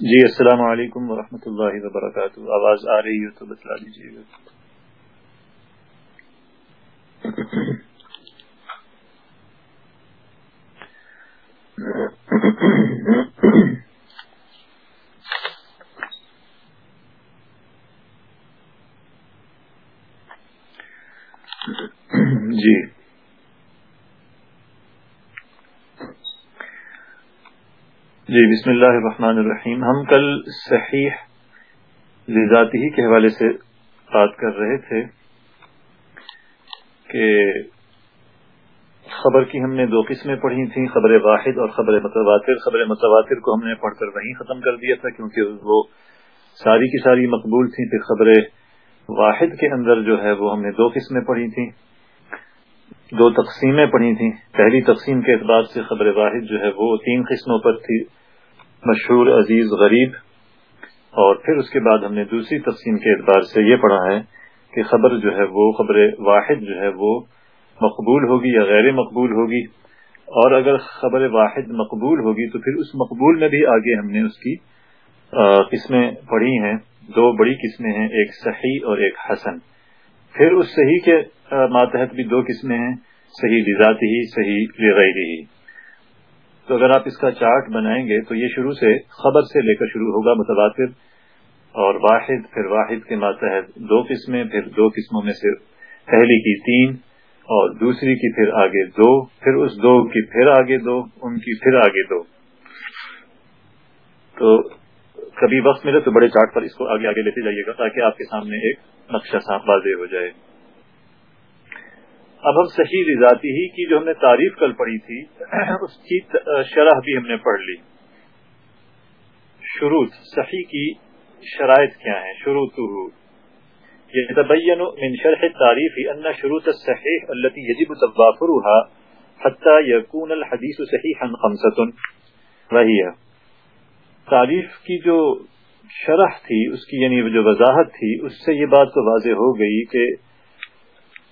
جی السلام علیکم ورحمۃ اللہ وبرکاتہ۔ آواز آ رہی ہے تو بتلا دیجیے گا جی جی بسم اللہ الرحمن الرحیم۔ ہم کل صحیح ذاتی ہی کے حوالے سے بات کر رہے تھے کہ خبر کی ہم نے دو قسمیں پڑھی تھیں، خبر واحد اور خبر متواتر۔ خبر متواتر کو ہم نے پڑھ کر وہیں ختم کر دیا تھا کیونکہ وہ ساری کی ساری مقبول تھیں۔ پھر خبر واحد کے اندر جو ہے وہ ہم نے دو قسمیں پڑھی تھیں۔ دو تقسیمیں پڑھی تھیں۔ پہلی تقسیم کے اعتبار سے خبر واحد جو ہے وہ تین قسموں پر تھی۔ مشہور عزیز غریب اور پھر اس کے بعد ہم نے دوسری تقسیم کے اعتبار سے یہ پڑھا ہے کہ خبر جو ہے وہ خبر واحد جو ہے وہ مقبول ہوگی یا غیر مقبول ہوگی اور اگر خبر واحد مقبول ہوگی تو پھر اس مقبول میں بھی آگے ہم نے اس کی قسمیں پڑھی ہیں۔ دو بڑی قسمیں ہیں، ایک صحیح اور ایک حسن۔ پھر اس صحیح کے ماتحت بھی دو قسمیں ہیں، صحیح لذاتی ہی، صحیح لغیری ہی۔ تو اگر آپ اس کا چارٹ بنائیں گے تو یہ شروع سے خبر سے لے کر شروع ہوگا متواتر اور واحد، پھر واحد کے ماتحت دو قسمیں، پھر دو قسموں میں سے پہلی کی تین اور دوسری کی پھر آگے دو، پھر اس دو کی پھر آگے دو، ان کی پھر آگے دو۔ تو کبھی وقت ملے تو بڑے چارٹ پر اس کو آگے آگے لیتے جائیے گا تاکہ آپ کے سامنے ایک نقشہ صاف واضح ہو جائے۔ اب ہم صحیح رضاتی ہی کی جو ہم نے تعریف کل پڑھی تھی، اس کی شرح بھی ہم نے پڑھ لی۔ شروع صحیح کی شرائط کیا ہیں؟ شروع يتبين من شرح التعريف أن شروط الصحيح التي يجب تضافرها حتى يكون الحديث صحيحا خمسة وهي تعریف کی جو شرح تھی، اس کی یعنی جو وضاحت تھی، اس سے یہ بات تو واضح ہو گئی کہ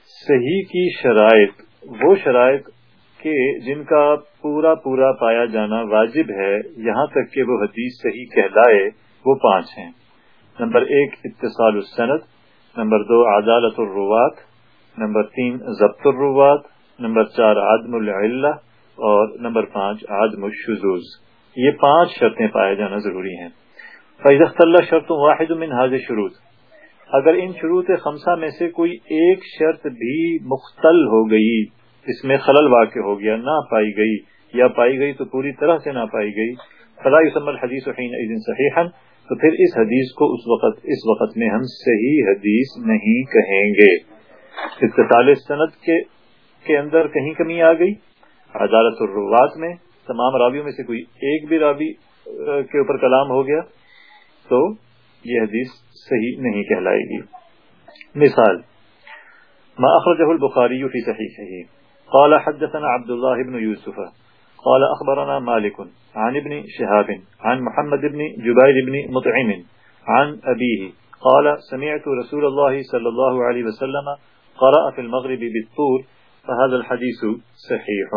صحیح کی شرائط، وہ شرائط کہ جن کا پورا پورا پایا جانا واجب ہے، یہاں تک کہ وہ حدیث صحیح کہلائے، وہ پانچ ہیں۔ نمبر ایک، اتصال السند، نمبر دو، عدالت الروات نمبر تین، ضبط الروات نمبر چار، عدم العلہ اور نمبر پانچ، عدم الشذوز یہ پانچ شرطیں پائے جانا ضروری ہیں۔ فیض اللہ شرط واحد من حاضر شروط اگر ان شروط خمسہ میں سے کوئی ایک شرط بھی مختل ہو گئی، اس میں خلل واقع ہو گیا، نہ پائی گئی، یا پائی گئی تو پوری طرح سے نہ پائی گئی فلاح یسم الحدیث صحیح تو پھر اس حدیث کو اس وقت اس وقت میں ہم صحیح حدیث نہیں کہیں گے۔ اتصال سند کے کے اندر کہیں کمی آ گئی۔ عدالت الروات میں تمام راویوں میں سے کوئی ایک بھی راوی کے اوپر کلام ہو گیا۔ تو یہ حدیث صحیح نہیں کہلائے گی مثال ما اخرجه البخاري في صحيحه قال حدثنا عبد الله بن يوسف قال اخبرنا مالك عن ابن شهاب عن محمد بن جبير بن مطعم عن ابيه قال سمعت رسول الله صلى الله عليه وسلم قرأ في المغرب بالطور فهذا الحديث صحيح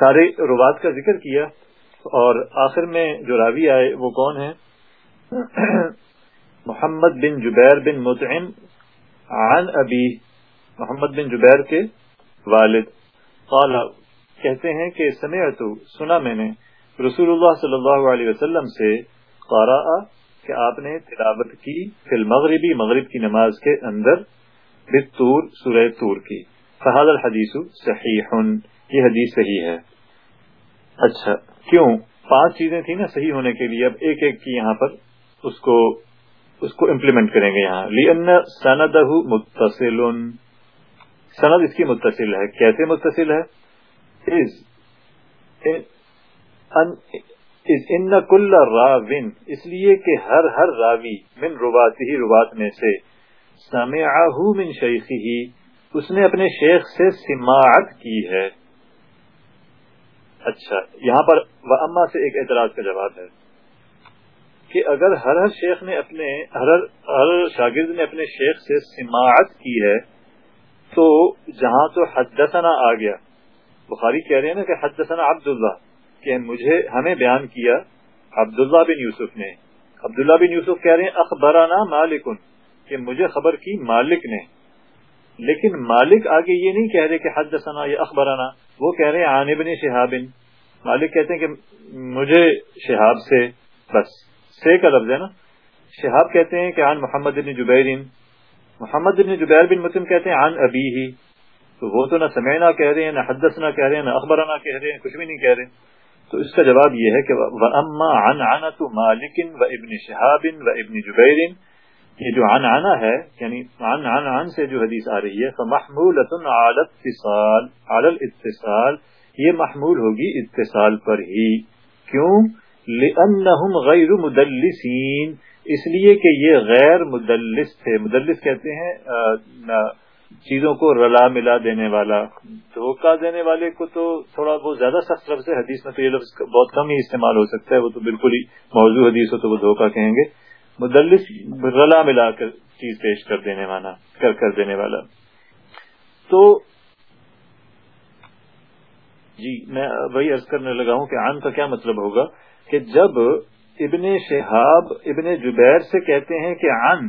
سارے روات کا ذکر کیا اور آخر میں جو راوی آئے وہ کون ہیں؟ محمد بن جبیر بن مطعم عن ابی محمد بن جبیر کے والد۔ قال، کہتے ہیں کہ سمعت سنا میں نے۔ رسول اللہ صلی اللہ علیہ وسلم سے قارا، کہ آپ نے تلاوت کی فی المغربی، مغرب کی نماز کے اندر بطور سورہ تور کی۔ فہد الحدیث صحیح۔ یہ حدیث صحیح ہے۔ اچھا کیوں؟ پانچ چیزیں تھیں نا صحیح ہونے کے لیے، اب ایک ایک کی یہاں پر اس کو اس کو امپلیمنٹ کریں گے یہاں۔ لین سند متصل۔ سند اس کی متصل ہے۔ کیسے متصل ہے؟ ان کل راوین اس لیے کہ ہر ہر راوی من روات ہی روات میں سے سمعہ من شیخی اس نے اپنے شیخ سے سماعت کی ہے۔ اچھا یہاں پر اما سے ایک اعتراض کا جواب ہے کہ اگر ہر ہر شیخ نے اپنے، ہر ہر شاگرد نے اپنے شیخ سے سماعت کی ہے، تو جہاں تو حدثنا آ گیا۔ بخاری کہہ رہے ہیں نا کہ حدثنا عبداللہ، کہ مجھے، ہمیں بیان کیا عبداللہ بن یوسف نے۔ عبداللہ بن یوسف کہہ رہے ہیں اخبرانہ مالکن کہ مجھے خبر کی مالک نے۔ لیکن مالک آگے یہ نہیں کہہ رہے کہ حدثنا یا اخبرانہ وہ کہہ رہے ہیں عن ابن شہابن مالک کہتے ہیں کہ مجھے شہاب سے، بس، سے کا لفظ ہے نا۔ شہاب کہتے ہیں کہ عن محمد بن جبیرین محمد بن جبیر بن متم کہتے ہیں عن ابی ہی۔ تو وہ تو نہ سمینا کہہ رہے ہیں، نہ حدثنا کہہ رہے ہیں، نہ اخبرنا کہہ رہے ہیں، کچھ بھی نہیں کہہ رہے۔ تو اس کا جواب یہ ہے کہ اما عن عنت مالک و ابن شہاب و ابن جبیر یہ جو عن عنا ہے یعنی عن عن عن سے جو حدیث آ رہی ہے فمحمولۃ علی اتصال علی الاتصال، یہ محمول ہوگی اتصال پر ہی۔ کیوں؟ لانہم غیر مدلسین۔ اس لیے کہ یہ غیر مدلس تھے۔ مدلس کہتے ہیں چیزوں کو رلا ملا دینے والا۔ دھوکہ دینے والے کو تو تھوڑا بہت زیادہ سخت لفظ ہے، حدیث میں تو یہ لفظ بہت کم ہی استعمال ہو سکتا ہے۔ وہ تو بالکل ہی موضوع حدیث ہو تو وہ دھوکہ کہیں گے۔ مدلس رلا ملا کر چیز پیش کر دینے والا، کر کر دینے والا۔ تو جی میں وہی عرض کرنے لگا ہوں کہ آن کا کیا مطلب ہوگا کہ جب ابن شہاب، ابن جبیر سے کہتے ہیں کہ عن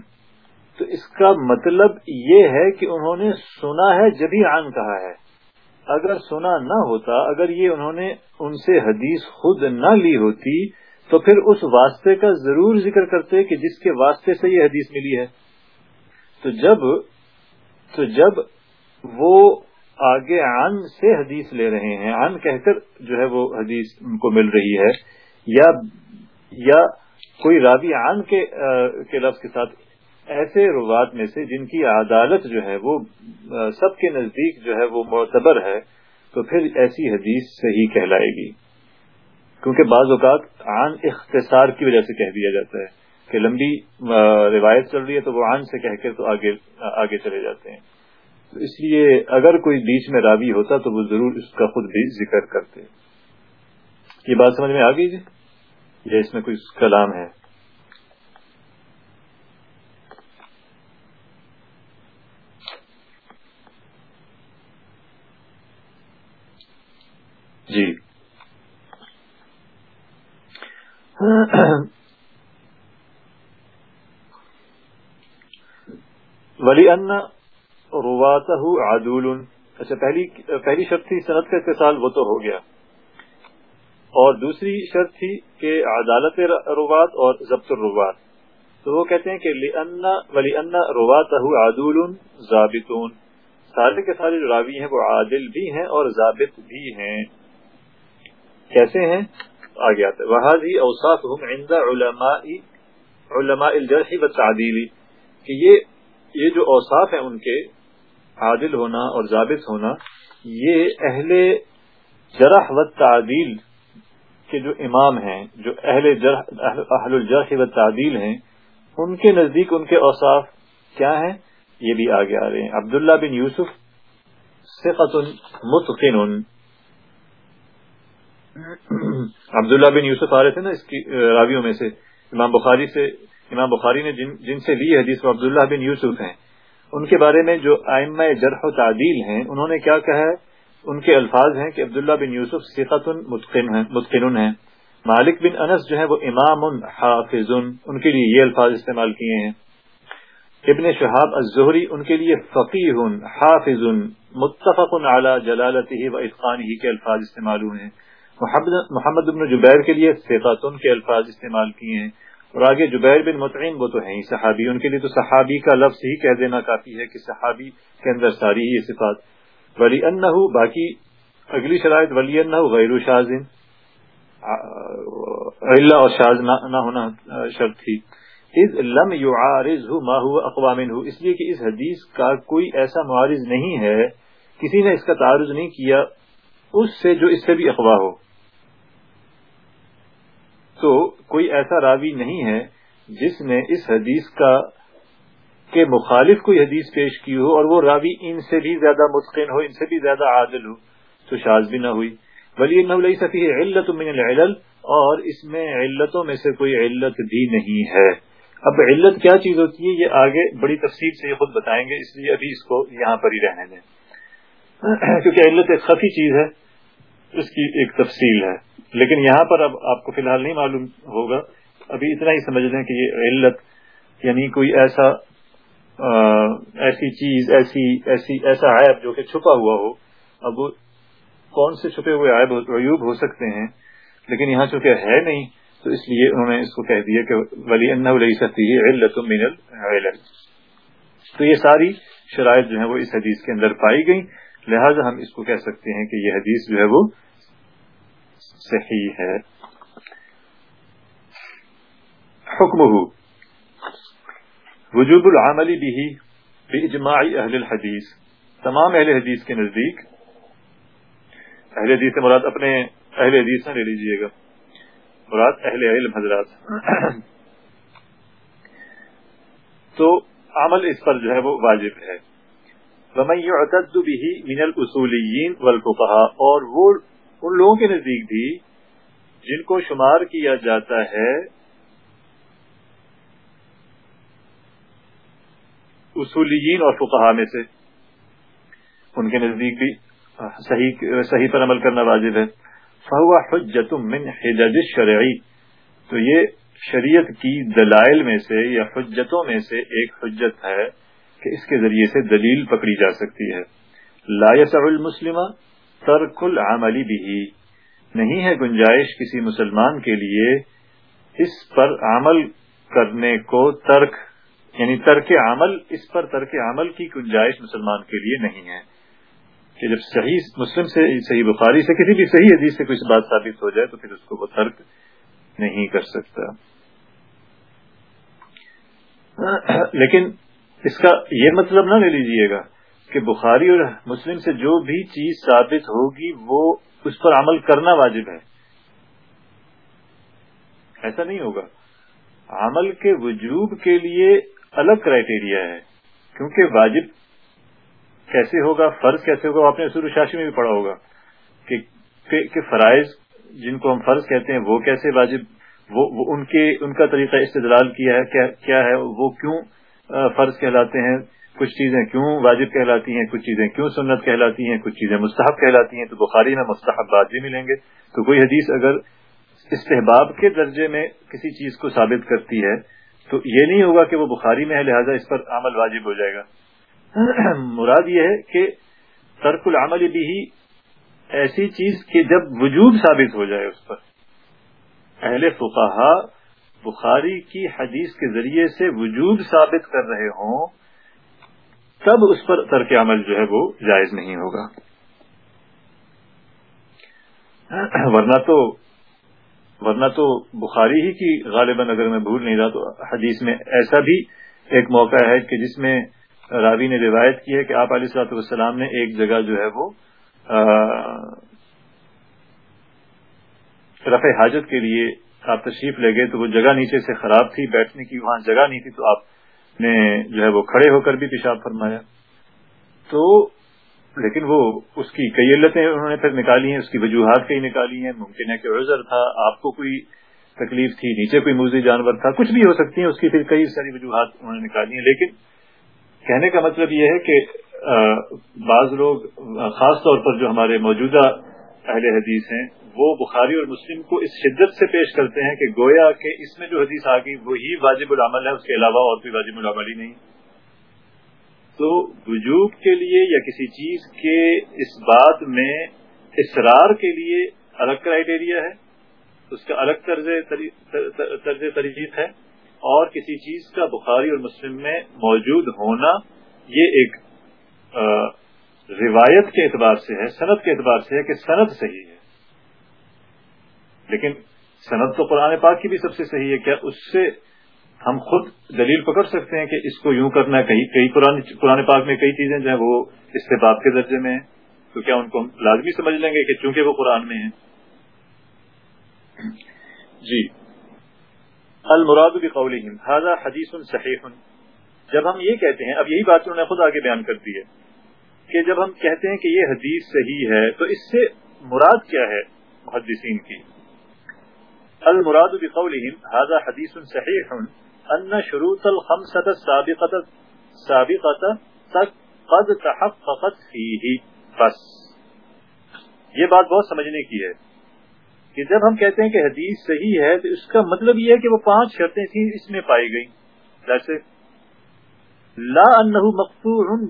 تو اس کا مطلب یہ ہے کہ انہوں نے سنا ہے جبھی عن کہا ہے۔ اگر سنا نہ ہوتا، اگر یہ انہوں نے ان سے حدیث خود نہ لی ہوتی تو پھر اس واسطے کا ضرور ذکر کرتے کہ جس کے واسطے سے یہ حدیث ملی ہے۔ تو جب تو جب وہ آگے عن سے حدیث لے رہے ہیں، عن کہہ کر جو ہے وہ حدیث ان کو مل رہی ہے، یا یا کوئی راوی عن کے لفظ کے ساتھ ایسے روات میں سے جن کی عدالت جو ہے وہ سب کے نزدیک جو ہے وہ معتبر ہے، تو پھر ایسی حدیث صحیح کہلائے گی۔ کیونکہ بعض اوقات عن اختصار کی وجہ سے کہہ دیا جاتا ہے کہ لمبی روایت چل رہی ہے تو وہ عن سے کہہ کر تو آگے آگے چلے جاتے ہیں۔ تو اس لیے اگر کوئی بیچ میں راوی ہوتا تو وہ ضرور اس کا خود بھی ذکر کرتے۔ یہ بات سمجھ میں آ گئی جی؟ یا اس میں کوئی کلام ہے جی ولی ان روات عدول اچھا پہلی پہلی شرط تھی صنعت کا اتصال، وہ تو ہو گیا. اور دوسری شرط تھی کہ عدالت روات اور ضبط الروات. تو وہ کہتے ہیں کہ ولی ان روات عدول ضابطون. سارے کے سارے جو راوی ہیں، وہ عادل بھی ہیں اور ضابط بھی ہیں. کیسے ہیں؟ آگے آتے وہی اوساف عند علماء علماء الجرح و تعدیلی کہ یہ یہ جو اوصاف ہیں ان کے، عادل ہونا اور ضابط ہونا، یہ اہل جرح و تعدیل کے جو امام ہیں، جو اہل جرح اہل الجرح و تعدیل ہیں، ان کے نزدیک ان کے اوصاف کیا ہیں؟ یہ بھی آگے آ رہے ہیں۔ عبداللہ بن یوسف ثقت متقن۔ عبداللہ بن یوسف آ رہے تھے نا اس کی راویوں میں سے، امام بخاری سے، امام بخاری نے جن جن سے لی حدیث عبداللہ بن یوسف ہیں۔ ان کے بارے میں جو آئمہ جرح و تعدیل ہیں، انہوں نے کیا کہا ہے؟ ان کے الفاظ ہیں کہ عبداللہ بن یوسف سقت متقن ہیں مالک بن انس جو ہے وہ امام حافظ ان کے لیے یہ الفاظ استعمال کیے ہیں۔ ابن شہاب الزہری، ان کے لیے فقیر حافظ متفق اعلی جلالتی و اتقان ہی کے الفاظ استعمال ہوئے ہیں۔ محمد بن جبیر کے لیے فیقاتن کے الفاظ استعمال کیے ہیں اور آگے جبیر بن مطعم وہ تو ہیں ہی صحابی، ان کے لیے تو صحابی کا لفظ ہی کہہ دینا کافی ہے کہ صحابی کے اندر ساری ہی صفات۔ ولی ان باقی اگلی شرائط ولی ان غیر شازن اللہ اور شاز نہ ہونا شرط تھی۔ از لم یعارض ما هو اقوام اس لیے کہ اس حدیث کا کوئی ایسا معارض نہیں ہے، کسی نے اس کا تعارض نہیں کیا اس سے جو اس سے بھی اقوا ہو۔ تو کوئی ایسا راوی نہیں ہے جس نے اس حدیث کا کے مخالف کوئی حدیث پیش کی ہو اور وہ راوی ان سے بھی زیادہ متقن ہو، ان سے بھی زیادہ عادل ہو۔ تو شاز بھی نہ ہوئی۔ ولی نئی صفی علت من العلل اور اس میں علتوں میں سے کوئی علت بھی نہیں ہے۔ اب علت کیا چیز ہوتی ہے؟ یہ آگے بڑی تفصیل سے یہ خود بتائیں گے، اس لیے ابھی اس کو یہاں پر ہی رہنے دیں۔ کیونکہ علت ایک خفی چیز ہے۔ اس کی ایک تفصیل ہے۔ لیکن یہاں پر اب آپ کو فی الحال نہیں معلوم ہوگا۔ ابھی اتنا ہی سمجھ لیں کہ یہ علت یعنی کوئی ایسا ایسی چیز، ایسی ایسی، ایسا عیب جو کہ چھپا ہوا ہو۔ اب کون سے چھپے ہوئے عیب عیوب ہو سکتے ہیں؟ لیکن یہاں چونکہ ہے نہیں، تو اس لیے انہوں نے اس کو کہہ دیا کہ ولی اللہ سکتی ہے علت من تو یہ ساری شرائط جو ہیں وہ اس حدیث کے اندر پائی گئی لہذا ہم اس کو کہہ سکتے ہیں کہ یہ حدیث جو ہے وہ صحیح ہے۔ حکم وجوب العملی بھی اجماعی اہل الحدیث، تمام اہل حدیث کے نزدیک۔ اہل حدیث مراد اپنے اہل حدیث نہ لے لیجیے گا۔ مراد اہل علم حضرات۔ تو عمل اس پر جو ہے وہ واجب ہے۔ يعتد به من الاصوليين والفقهاء اور وہ ان لوگوں کے نزدیک بھی جن کو شمار کیا جاتا ہے اصولیین اور فقہا میں سے، ان کے نزدیک بھی صحیح صحیح پر عمل کرنا واجب ہے۔ فہو حجت من حجج الشرعی تو یہ شریعت کی دلائل میں سے یا حجتوں میں سے ایک حجت ہے۔ کہ اس کے ذریعے سے دلیل پکڑی جا سکتی ہے۔ لا يسع المسلم ترک العملی بھی نہیں ہے گنجائش کسی مسلمان کے لیے اس پر عمل کرنے کو ترک یعنی ترک عمل، اس پر ترک عمل کی گنجائش مسلمان کے لیے نہیں ہے۔ کہ جب صحیح مسلم سے، صحیح بخاری سے، کسی بھی صحیح حدیث سے کچھ بات ثابت ہو جائے تو پھر اس کو وہ ترک نہیں کر سکتا۔ لیکن اس کا یہ مطلب نہ لے لیجیے گا کہ بخاری اور مسلم سے جو بھی چیز ثابت ہوگی وہ اس پر عمل کرنا واجب ہے۔ ایسا نہیں ہوگا۔ عمل کے وجوب کے لیے الگ کرائٹیریا ہے۔ کیونکہ واجب کیسے ہوگا، فرض کیسے ہوگا آپ نے سر شاشی میں بھی پڑھا ہوگا کہ فرائض جن کو ہم فرض کہتے ہیں وہ کیسے واجب، وہ ان کے، ان کا طریقہ استدلال کیا ہے کیا ہے، وہ کیوں فرض کہلاتے ہیں کچھ چیزیں کیوں واجب کہلاتی ہیں، کچھ چیزیں کیوں سنت کہلاتی ہیں، کچھ چیزیں مستحب کہلاتی ہیں، تو بخاری میں مستحب بات بھی ملیں گے۔ تو کوئی حدیث اگر استحباب کے درجے میں کسی چیز کو ثابت کرتی ہے، تو یہ نہیں ہوگا کہ وہ بخاری میں ہے، لہٰذا اس پر عمل واجب ہو جائے گا۔ مراد یہ ہے کہ ترک العمل بھی ہی ایسی چیز کہ جب وجوب ثابت ہو جائے اس پر۔ اہل فقہا بخاری کی حدیث کے ذریعے سے وجود ثابت کر رہے ہوں، تب اس پر ترک عمل جو ہے وہ جائز نہیں ہوگا۔ ورنہ تو ورنہ تو بخاری ہی کی غالباً اگر میں بھول نہیں رہا تو حدیث میں ایسا بھی ایک موقع ہے کہ جس میں راوی نے روایت کی ہے کہ آپ علیہ صلاحت والسلام نے ایک جگہ جو ہے وہ رفع حاجت کے لیے آپ تشریف لے گئے تو وہ جگہ نیچے سے خراب تھی، بیٹھنے کی وہاں جگہ نہیں تھی، تو آپ نے جو ہے وہ کھڑے ہو کر بھی پیشاب فرمایا۔ تو لیکن وہ اس کی کئی علتیں انہوں نے پھر نکالی ہیں، اس کی وجوہات کئی نکالی ہیں۔ ممکن ہے کہ عذر تھا، آپ کو کوئی تکلیف تھی، نیچے کوئی موزی جانور تھا، کچھ بھی ہو سکتی ہیں، اس کی پھر کئی ساری وجوہات انہوں نے نکالی ہیں۔ لیکن کہنے کا مطلب یہ ہے کہ بعض لوگ، خاص طور پر جو ہمارے موجودہ اہل حدیث ہیں وہ بخاری اور مسلم کو اس شدت سے پیش کرتے ہیں کہ گویا کہ اس میں جو حدیث آ گئی وہی واجب العمل ہے، اس کے علاوہ اور کوئی واجب العمل ہی نہیں۔ تو وجوب کے لیے یا کسی چیز کے اس بات میں اصرار کے لیے الگ کرائٹیریا ہے، اس کا الگ طرز طرز ترجیح ہے اور کسی چیز کا بخاری اور مسلم میں موجود ہونا یہ ایک روایت کے اعتبار سے ہے صنعت کے اعتبار سے ہے کہ صنعت صحیح ہے۔ لیکن صنعت تو قرآن پاک کی بھی سب سے صحیح ہے، کیا اس سے ہم خود دلیل پکڑ سکتے ہیں کہ اس کو یوں کرنا ہے؟ کئی کئی قرآن پاک میں کئی چیزیں جو ہیں، وہ استحباب کے درجے میں ہیں۔ تو کیا ان کو ہم لازمی سمجھ لیں گے کہ چونکہ وہ قرآن میں ہیں؟ جی۔ المراد بقولہم هذا حدیث صحیح۔ جب ہم یہ کہتے ہیں، اب یہی بات انہوں نے خود آگے بیان کر دی ہے کہ جب ہم کہتے ہیں کہ یہ حدیث صحیح ہے، تو اس سے مراد کیا ہے محدثین کی؟ المراد بقولهم، هذا حديث صحيح. ان شروط الخمسة السابقة سابقة قد تحققت فيه. بس. یہ بات بہت سمجھنے کی ہے کہ جب ہم کہتے ہیں کہ حدیث صحیح ہے، تو اس کا مطلب یہ ہے کہ وہ پانچ شرطیں تھیں اس میں پائی گئی جیسے لا مقصور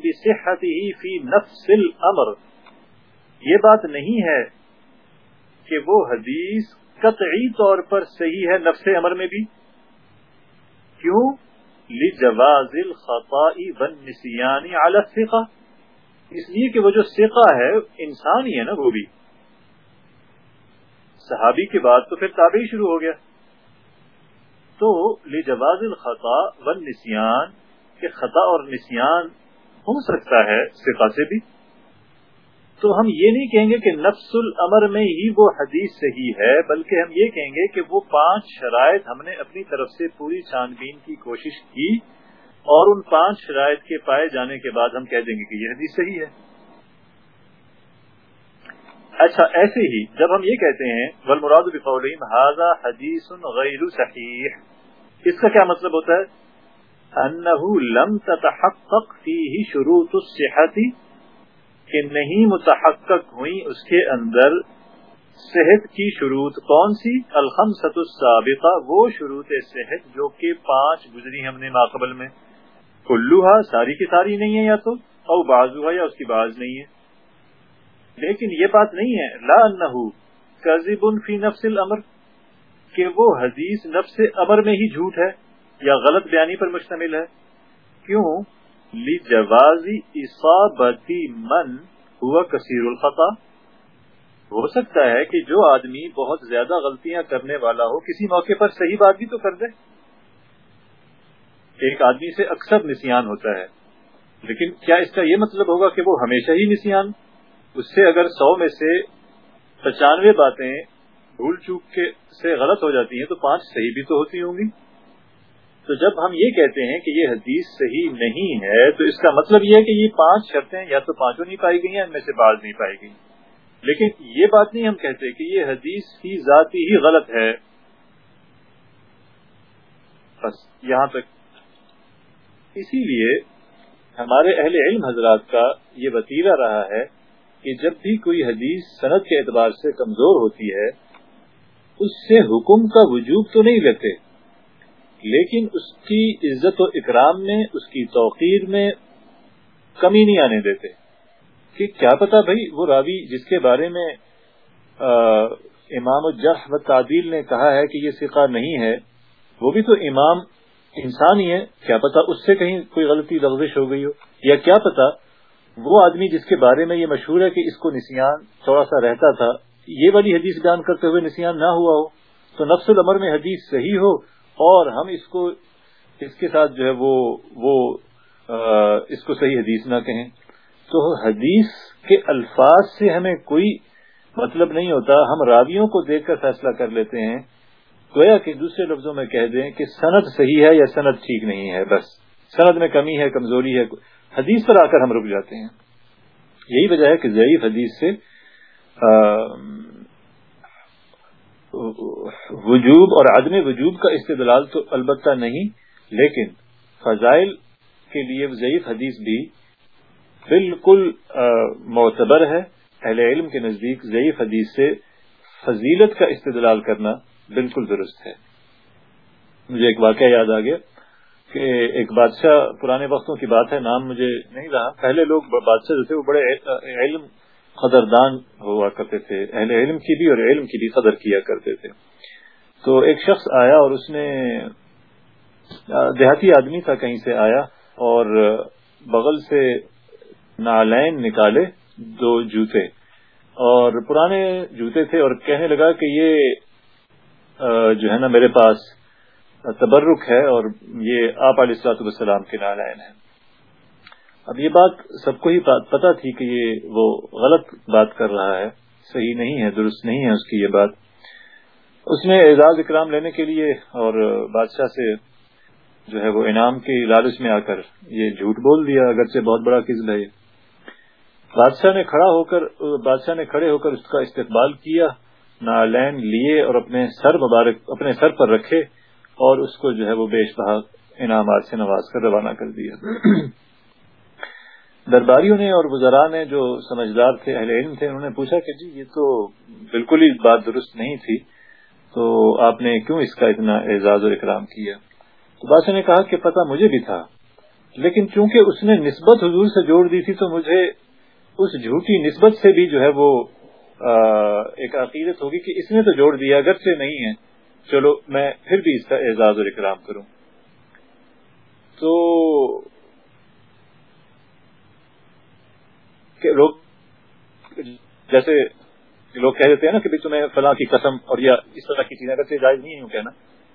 فی نفس الامر. یہ بات نہیں ہے کہ وہ حدیث قطعی طور پر صحیح ہے نفس امر میں بھی؟ کیوں؟ لجواز الخطاء والنسیان على الثقہ۔ اس لیے کہ وہ جو سکھا ہے، انسان ہی ہے نا وہ بھی۔ صحابی کے بعد تو پھر تابعی شروع ہو گیا۔ تو لجواز الخطا والنسیان، کہ خطا اور نسیان ہو سکتا ہے سکھا سے بھی؟ تو ہم یہ نہیں کہیں گے کہ نفس العمر میں ہی وہ حدیث صحیح ہے، بلکہ ہم یہ کہیں گے کہ وہ پانچ شرائط ہم نے اپنی طرف سے پوری چھان بین کی کوشش کی اور ان پانچ شرائط کے پائے جانے کے بعد ہم کہہ دیں گے کہ یہ حدیث صحیح ہے۔ اچھا ایسے ہی جب ہم یہ کہتے ہیں ولمراد بقولیم حاضہ حدیث غیر صحیح اس کا کیا مطلب ہوتا ہے؟ انہو لم تتحقق فیہ شروط الصحتی کہ نہیں متحقق ہوئی اس کے اندر صحت کی شروط کون سی؟ الخمسۃ السابقہ، وہ شروط صحت جو کہ پانچ گزری ہم نے ماقبل میں۔ کلوہا ساری کی ساری نہیں ہے یا تو، او بازو ہے یا اس کی باز نہیں ہے۔ لیکن یہ بات نہیں ہے، لا انہو کذب فی نفس الامر، کہ وہ حدیث نفس امر میں ہی جھوٹ ہے یا غلط بیانی پر مشتمل ہے۔ کیوں؟ جوازی اصابتی من ہوا کثیر الخطا۔ ہو سکتا ہے کہ جو آدمی بہت زیادہ غلطیاں کرنے والا ہو، کسی موقع پر صحیح بات بھی تو کر دے۔ ایک آدمی سے اکثر نسیان ہوتا ہے۔ لیکن کیا اس کا یہ مطلب ہوگا کہ وہ ہمیشہ ہی نسیان؟ اس سے اگر سو میں سے پچانوے باتیں بھول چوک کے سے غلط ہو جاتی ہیں، تو پانچ صحیح بھی تو ہوتی ہوں گی۔ تو جب ہم یہ کہتے ہیں کہ یہ حدیث صحیح نہیں ہے، تو اس کا مطلب یہ ہے کہ یہ پانچ شرطیں یا تو پانچوں نہیں پائی گئی ہیں، ان میں سے بعض نہیں پائی گئی۔ لیکن یہ بات نہیں ہم کہتے کہ یہ حدیث کی ذاتی ہی غلط ہے۔ بس یہاں تک۔ اسی لیے ہمارے اہل علم حضرات کا یہ وطیرہ رہا ہے کہ جب بھی کوئی حدیث صنعت کے اعتبار سے کمزور ہوتی ہے، اس سے حکم کا وجوب تو نہیں لیتے۔ لیکن اس کی عزت و اکرام میں، اس کی توقیر میں کمی نہیں آنے دیتے۔ کہ کیا پتا بھائی، وہ راوی جس کے بارے میں امام الجرح و تعدیل نے کہا ہے کہ یہ سکھا نہیں ہے، وہ بھی تو امام انسان ہی ہے۔ کیا پتا اس سے کہیں کوئی غلطی، لغزش ہو گئی ہو؟ یا کیا پتا وہ آدمی جس کے بارے میں یہ مشہور ہے کہ اس کو نسیان تھوڑا سا رہتا تھا، یہ والی حدیث بیان کرتے ہوئے نسیان نہ ہوا ہو، تو نفس العمر میں حدیث صحیح ہو اور ہم اس کو اس کے ساتھ جو ہے وہ وہ اس کو صحیح حدیث نہ کہیں۔ تو حدیث کے الفاظ سے ہمیں کوئی مطلب نہیں ہوتا۔ ہم راویوں کو دیکھ کر فیصلہ کر لیتے ہیں۔ گویا کہ دوسرے لفظوں میں کہہ دیں کہ سند صحیح ہے یا سند ٹھیک نہیں ہے، بس۔ سند میں کمی ہے، کمزوری ہے۔ حدیث پر آ کر ہم رک جاتے ہیں۔ یہی وجہ ہے کہ ضعیف حدیث سے وجوب اور عدم وجوب کا استدلال تو البتہ نہیں، لیکن فضائل کے لیے ضعیف حدیث بھی بالکل معتبر ہے۔ اہل علم کے نزدیک ضعیف حدیث سے فضیلت کا استدلال کرنا بالکل درست ہے۔ مجھے ایک واقعہ یاد آ گیا کہ ایک بادشاہ، پرانے وقتوں کی بات ہے، نام مجھے نہیں رہا۔ پہلے لوگ بادشاہ جو تھے، وہ بڑے علم قدردان ہوا کرتے تھے، اہل علم کی بھی اور علم کی بھی قدر کیا کرتے تھے۔ تو ایک شخص آیا اور اس نے دیہاتی آدمی تھا کہیں سے آیا اور بغل سے نالین نکالے دو جوتے۔ اور پرانے جوتے تھے اور کہنے لگا کہ یہ جو ہے نا میرے پاس تبرک ہے اور یہ آپ علیہ السلاط والسلام کے نالین ہیں۔ اب یہ بات سب کو ہی پتا تھی کہ یہ وہ غلط بات کر رہا ہے، صحیح نہیں ہے، درست نہیں ہے اس کی یہ بات۔ اس نے اعزاز اکرام لینے کے لیے اور بادشاہ سے جو ہے وہ انعام کی لالچ میں آ کر یہ جھوٹ بول دیا، اگرچہ بہت بڑا قزل ہے بادشاہ نے کھڑا ہو کر، بادشاہ نے کھڑے ہو کر اس کا استقبال کیا، نالین لیے اور اپنے سر مبارک، اپنے سر پر رکھے اور اس کو جو ہے وہ بیش بہا انعامات سے نواز کر روانہ کر دیا۔ درباریوں نے اور وزراء نے جو سمجھدار تھے، اہل علم تھے، انہوں نے پوچھا کہ جی یہ تو بالکل ہی بات درست نہیں تھی، تو آپ نے کیوں اس کا اتنا اعزاز اور اکرام کیا؟ تو بادشاہ نے کہا کہ پتہ مجھے بھی تھا، لیکن چونکہ اس نے نسبت حضور سے جوڑ دی تھی، تو مجھے اس جھوٹی نسبت سے بھی جو ہے وہ ایک عقیدت ہوگی کہ اس نے تو جوڑ دیا، اگرچہ نہیں ہے۔ چلو، میں پھر بھی اس کا اعزاز اور اکرام کروں۔ تو لوگ جیسے لوگ کہہ دیتے ہیں نا کہ تمہیں فلاں کی قسم اور یا اس طرح کی چیزیں، اگرچہ جائز نہیں ہے کہنا۔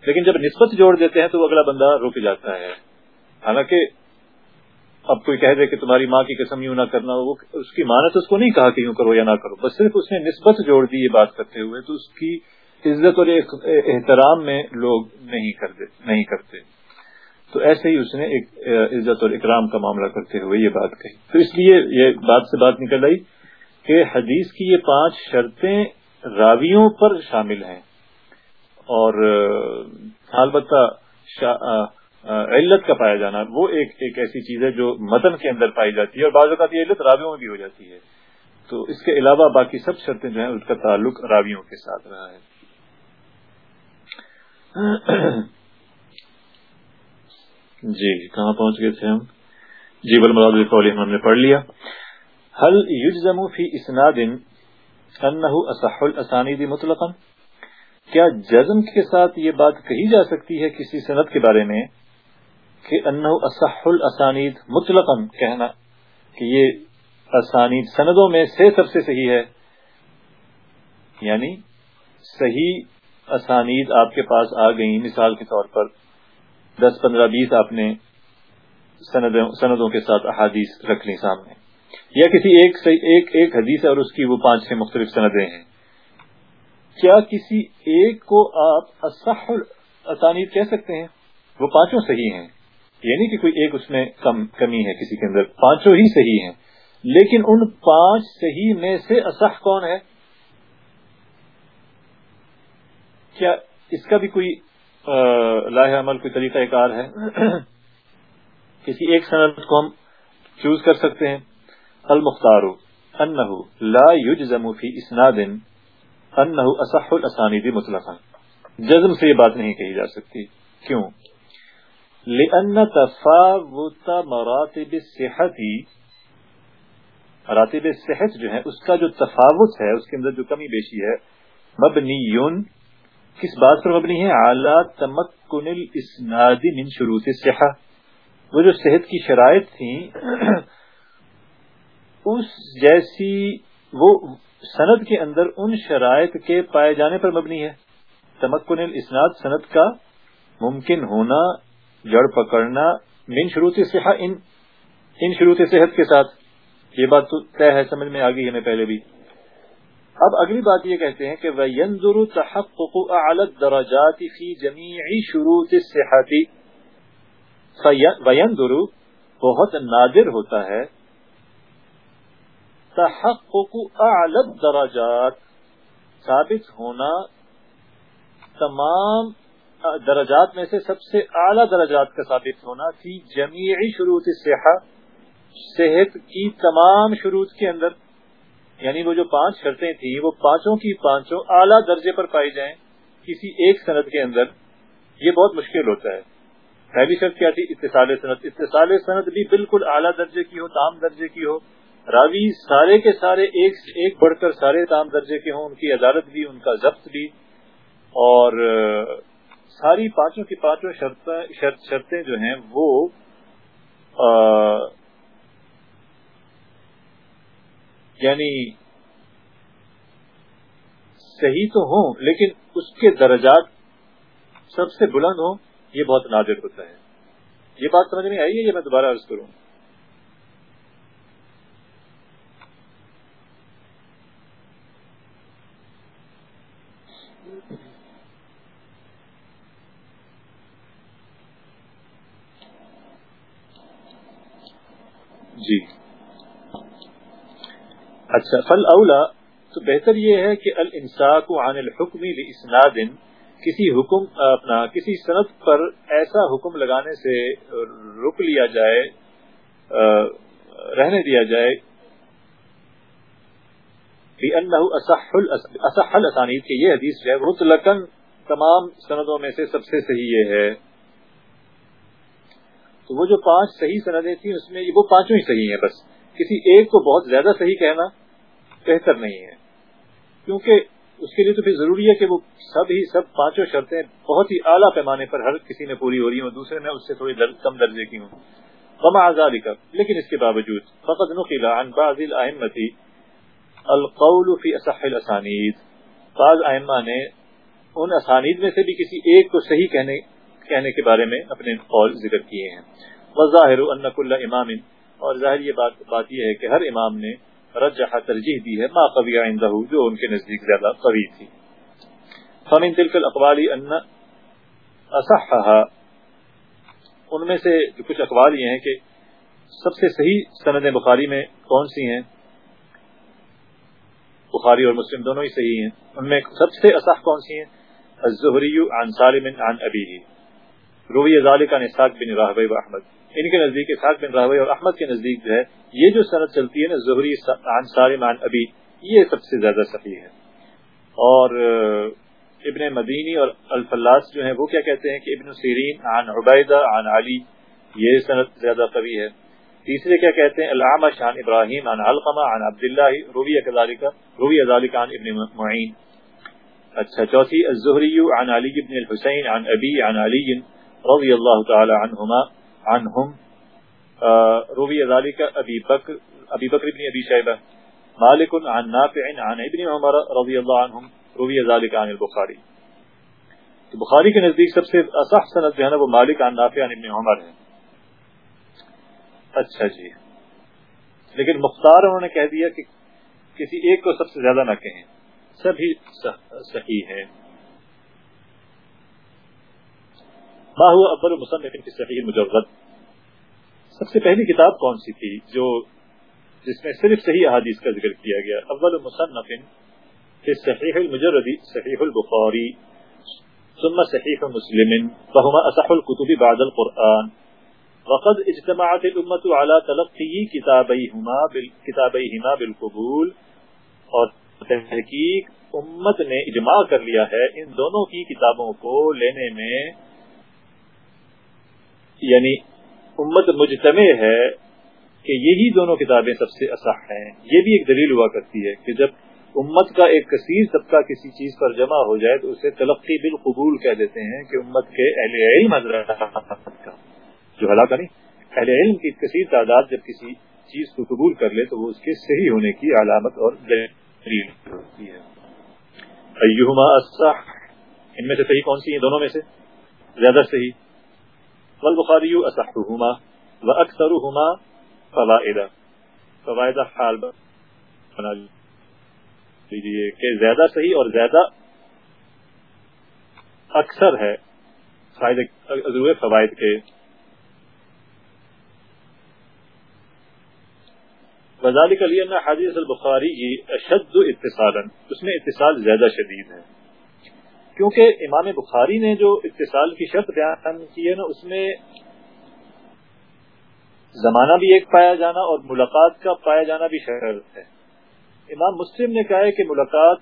لیکن جب نسبت جوڑ دیتے ہیں تو اگلا بندہ رک جاتا ہے۔ حالانکہ اب کوئی کہہ دے کہ تمہاری ماں کی قسم یوں نہ کرنا وہ اس کی ماں نے تو اس کو نہیں کہا کہ یوں کرو یا نہ کرو، بس صرف اس نے نسبت جوڑ دی یہ بات کرتے ہوئے تو اس کی عزت اور احترام میں لوگ نہیں کرتے نہیں کرتے۔ تو ایسے ہی اس نے ایک عزت اور اکرام کا معاملہ کرتے ہوئے یہ بات کہی۔ تو اس لیے یہ بات سے بات نکل آئی کہ حدیث کی یہ پانچ شرطیں راویوں پر شامل ہیں۔ اور البتہ علت کا پایا جانا، وہ ایک ایک ایسی چیز ہے جو متن کے اندر پائی جاتی ہے اور بعض اوقات یہ علت راویوں میں بھی ہو جاتی ہے۔ تو اس کے علاوہ باقی سب شرطیں جو ہیں اس کا تعلق راویوں کے ساتھ رہا ہے۔ جی،, جی کہاں پہنچ گئے تھے ہم؟ جی بل قول ہم نے پڑھ لیا۔ حل یجزم فی اسناد انه اصح الاسانید مطلقا؟ کیا جزم کے ساتھ یہ بات کہی جا سکتی ہے کسی سند کے بارے میں کہ انه اصح الاسانید مطلقا کہنا کہ یہ اسانید سندوں میں سے سب سے صحیح ہے؟ یعنی صحیح اسانید آپ کے پاس آ گئی مثال کے طور پر۔ دس پندرہ بیس آپ نے سندوں کے ساتھ احادیث رکھ لی سامنے۔ یا کسی ایک ایک ایک حدیث ہے اور اس کی وہ پانچ چھ مختلف سندیں ہیں۔ کیا کسی ایک کو آپ اصح اسانید کہہ سکتے ہیں؟ وہ پانچوں صحیح ہیں۔ یعنی کہ کوئی ایک اس میں کم کمی ہے کسی کے اندر۔ پانچوں ہی صحیح ہیں۔ لیکن ان پانچ صحیح میں سے اصح کون ہے؟ کیا اس کا بھی کوئی لاہ عمل کوئی طریقہ کار ہے، کسی ایک صنعت کو ہم چوز کر سکتے ہیں۔ المختار انه لا يجزم في اسناد انه اصح الاسانید مطلقا۔ جزم سے یہ بات نہیں کہی جا سکتی۔ کیوں؟ لان تفاوت مراتب الصحت مراتب صحت جو ہے، اس کا جو تفاوت ہے، اس کے اندر جو کمی بیشی ہے مبنی کس بات پر مبنی ہے؟ اعلی تمکن الاسناد من شروط الصحه وہ جو صحت کی شرائط تھیں، اس جیسی وہ سند کے اندر ان شرائط کے پائے جانے پر مبنی ہے۔ تمکن الاسناد سند کا ممکن ہونا، جڑ پکڑنا من شروط صحت ان ان شروط صحت کے ساتھ۔ یہ بات تو طے ہے، سمجھ میں آ گئی ہمیں پہلے بھی۔ اب اگلی بات یہ کہتے ہیں کہ وَيَنظُرُ تَحَقُّقُ أَعْلَى الدَّرَجَاتِ فِي جَمِيعِ شُرُوطِ الصِّحَةِ وَيَنظُرُ، بہت نادر ہوتا ہے، تحقق اعلی الدرجات ثابت ہونا تمام درجات میں سے سب سے اعلی درجات کا ثابت ہونا فی جمیعی شروط صحت صحت کی تمام شروط کے اندر۔ یعنی وہ جو پانچ شرطیں تھیں، وہ پانچوں کی پانچوں اعلیٰ درجے پر پائی جائیں کسی ایک سند کے اندر، یہ بہت مشکل ہوتا ہے۔ پہلی شرط کیا تھی؟ اتصال سند اتصال سند بھی بالکل اعلیٰ درجے کی ہو، تام درجے کی ہو۔ راوی سارے کے سارے ایک ایک بڑھ کر سارے تام درجے کے ہوں، ان کی عدالت بھی، ان کا ضبط بھی۔ اور ساری پانچوں کی پانچوں شرطیں جو ہیں وہ یعنی صحیح تو ہوں، لیکن اس کے درجات سب سے بلند ہوں، یہ بہت نادر ہوتا ہے۔ یہ بات سمجھ میں آئی ہے یہ میں دوبارہ عرض کروں جی اچھا فل اولا تو بہتر یہ ہے کہ الانساک عن الحکم لاسناد کسی حکم، اپنا، کسی صنعت پر ایسا حکم لگانے سے رک لیا جائے رہنے دیا جائے اصح الاسانید کہ یہ حدیث جو ہے، مطلقاً تمام سندوں میں سے سب سے صحیح یہ ہے۔ تو وہ جو پانچ صحیح سندیں تھیں، اس میں وہ پانچوں ہی صحیح ہیں بس۔ کسی ایک کو بہت زیادہ صحیح کہنا بہتر نہیں ہے۔ کیونکہ اس کے لیے تو پھر ضروری ہے کہ وہ سب ہی سب پانچوں شرطیں بہت ہی اعلیٰ پیمانے پر ہر کسی میں پوری ہو رہی ہوں، دوسرے میں اس سے تھوڑی در، کم درجے کی ہوں۔ وما ذلك؟ لیکن اس کے باوجود فقط نقل عن بعض الائمه القول في اصح الاسانید بعض ائمہ نے ان اسانید میں سے بھی کسی ایک کو صحیح کہنے کہنے کے بارے میں اپنے قول ذکر کیے ہیں۔ وظاہر ان كل امام اور ظاہر یہ بات بات یہ ہے کہ ہر امام نے رجح ترجیح دی ہے، ما قوی عنده، جو ان کے نزدیک زیادہ قوی تھی۔ فمن تلك الاقوال ان اصحها ان میں سے کچھ اقوال یہ ہیں کہ سب سے صحیح سند بخاری میں کون سی ہیں؟ بخاری اور مسلم دونوں ہی صحیح ہیں۔ ان میں سب سے اصح کون سی ہیں؟ الزہری عن سالم عن ابیہ۔ روی ذالک عن اسحاق بن راہوی و احمد۔ ان کے نزدیک اسحاق بن راہوی اور احمد کے نزدیک جو ہے، یہ جو سند چلتی ہے نا، زہری عن سالم عن ابی، یہ سب سے زیادہ صحیح ہے۔ اور ابن مدینی اور الفلاس جو ہیں، وہ کیا کہتے ہیں کہ ابن سیرین عن عبیدہ عن علی، یہ سند زیادہ قوی ہے۔ تیسرے کیا کہتے ہیں العامش عن ابراہیم عن علقمہ عن عبداللہ روی کذالک روی ذالک عن ابن معین۔ اچھا چوتھی، الزہری عن علی بن الحسین عن ابی عن علی رضی اللہ تعالی عنہما۔ عنہم روی ذالک ابی بکر ابی بکر بن ابی شیبہ، مالک عن نافع عن ابن عمر رضی اللہ عنہم، روی ذالک عن البخاری۔ تو بخاری کے نزدیک سب سے اصح سند جو ہے نا وہ مالک عن نافع عن ابن عمر ہے۔ اچھا جی۔ لیکن مختار انہوں نے کہہ دیا کہ کسی ایک کو سب سے زیادہ نہ کہیں۔ سبھی صحیح ہے ما ہوا ابل مصنف کی صحیح مجرد سب سے پہلی کتاب کون سی تھی جو جس میں صرف صحیح احادیث کا ذکر کیا گیا؟ اول مصنف صحیح المجردی صحیح البخاری، ثم صحیح مسلم فهما اصح الكتب بعد القرآن. وقد اجتماعت الامت على تلقی کتابیہما کتابیہما بالقبول اور تحقیق امت نے اجماع کر لیا ہے ان دونوں کی کتابوں کو لینے میں یعنی امت مجتمع ہے کہ یہی دونوں کتابیں سب سے اصح ہیں۔ یہ بھی ایک دلیل ہوا کرتی ہے کہ جب امت کا ایک کثیر طبقہ کسی چیز پر جمع ہو جائے تو اسے تلقی بالقبول کہہ دیتے ہیں کہ امت کے اہل علم کا۔ جو ہلاکہ نہیں، اہل علم کی کثیر تعداد جب کسی چیز کو قبول کر لے تو وہ اس کے صحیح ہونے کی علامت اور دلیل ہوتی ہے۔ ایہما اصح، ان میں سے صحیح کون سی ہیں؟ دونوں میں سے؟ زیادہ صحیح۔ والبخاری اصحہما واکثرہما فوائد. فوائد حال بنا لیجیے کہ زیادہ صحیح اور زیادہ اکثر ہے فائدے فوائد کے. وزالک علی حدیث البخاری اشد اتصالا. اس میں اتصال زیادہ شدید ہے. کیونکہ امام بخاری نے جو اتصال کی شرط بیان کی ہے نا، اس میں زمانہ بھی ایک پایا جانا اور ملاقات کا پایا جانا بھی شرط ہے۔ امام مسلم نے کہا ہے کہ ملاقات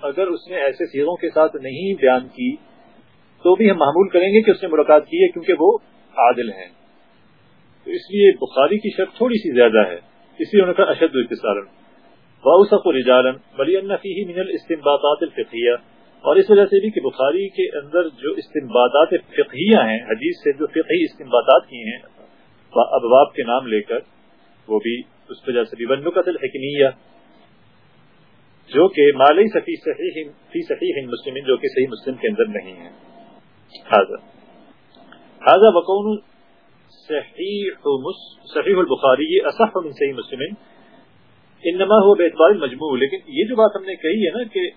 اگر اس نے ایسے سیغوں کے ساتھ نہیں بیان کی، تو بھی ہم معمول کریں گے کہ اس نے ملاقات کی ہے کیونکہ وہ عادل ہیں۔ تو اس لیے بخاری کی شرط تھوڑی سی زیادہ ہے، اس لیے انہوں نے اشد اتصال واؤسف رجالن ولی فی من الاستنباطات الفقیہ اور اس وجہ سے بھی کہ بخاری کے اندر جو استنباطات فقہیہ ہیں، حدیث سے جو فقہی استنباطات کی ہیں ابواب کے نام لے کر، وہ بھی اس وجہ سے بھی۔ بنکت الحکمیہ جو کہ مالی صفی صحیح، فی صحیح مسلم، جو کہ صحیح مسلم کے اندر نہیں ہے۔ حاضر۔ حاضر وقون صحیح صحیح البخاری، یہ اصح من صحیح مسلم انما ہو بے اعتبار مجموع لیکن یہ جو بات ہم نے کہی ہے نا کہ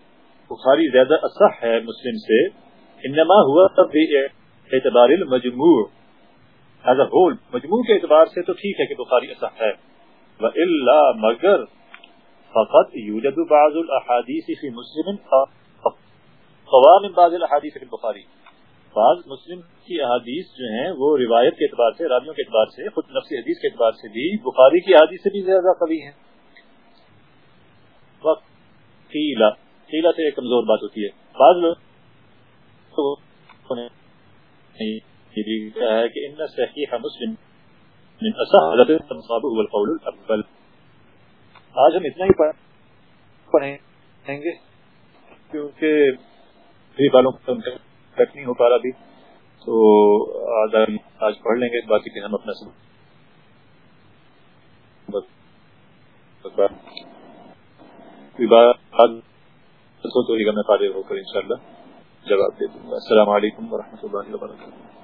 بخاری زیادہ اصح ہے مسلم سے، انما ہوا تب بے اعتبار المجموع. ایز ہول مجموع کے اعتبار سے تو ٹھیک ہے کہ بخاری اصح ہے. وَإِلَّا مگر فقط يوجد بعض الاحادیث فی مسلم قوام بعض الاحادیث فی البخاری بعض مسلم کی احادیث جو ہیں وہ روایت کے اعتبار سے، راویوں کے اعتبار سے، خود نفس حدیث کے اعتبار سے بھی، بخاری کی احادیث سے بھی زیادہ قوی ہیں۔ قیلا قیلا سے ایک کمزور بات ہوتی ہے۔ بعض لوگ ہے کہ ان صحیح مسلم من اصح القول الاول آج ہم اتنا ہی پڑھیں گے، کیونکہ والوں کو کٹ نہیں ہو پا رہا بھی تو آج آج پڑھ لیں گے، باقی پھر ہم اپنا سب تو میں فارغ ہو کر انشاءاللہ جواب دے دوں گا۔ السلام علیکم ورحمۃ اللہ وبرکاتہ۔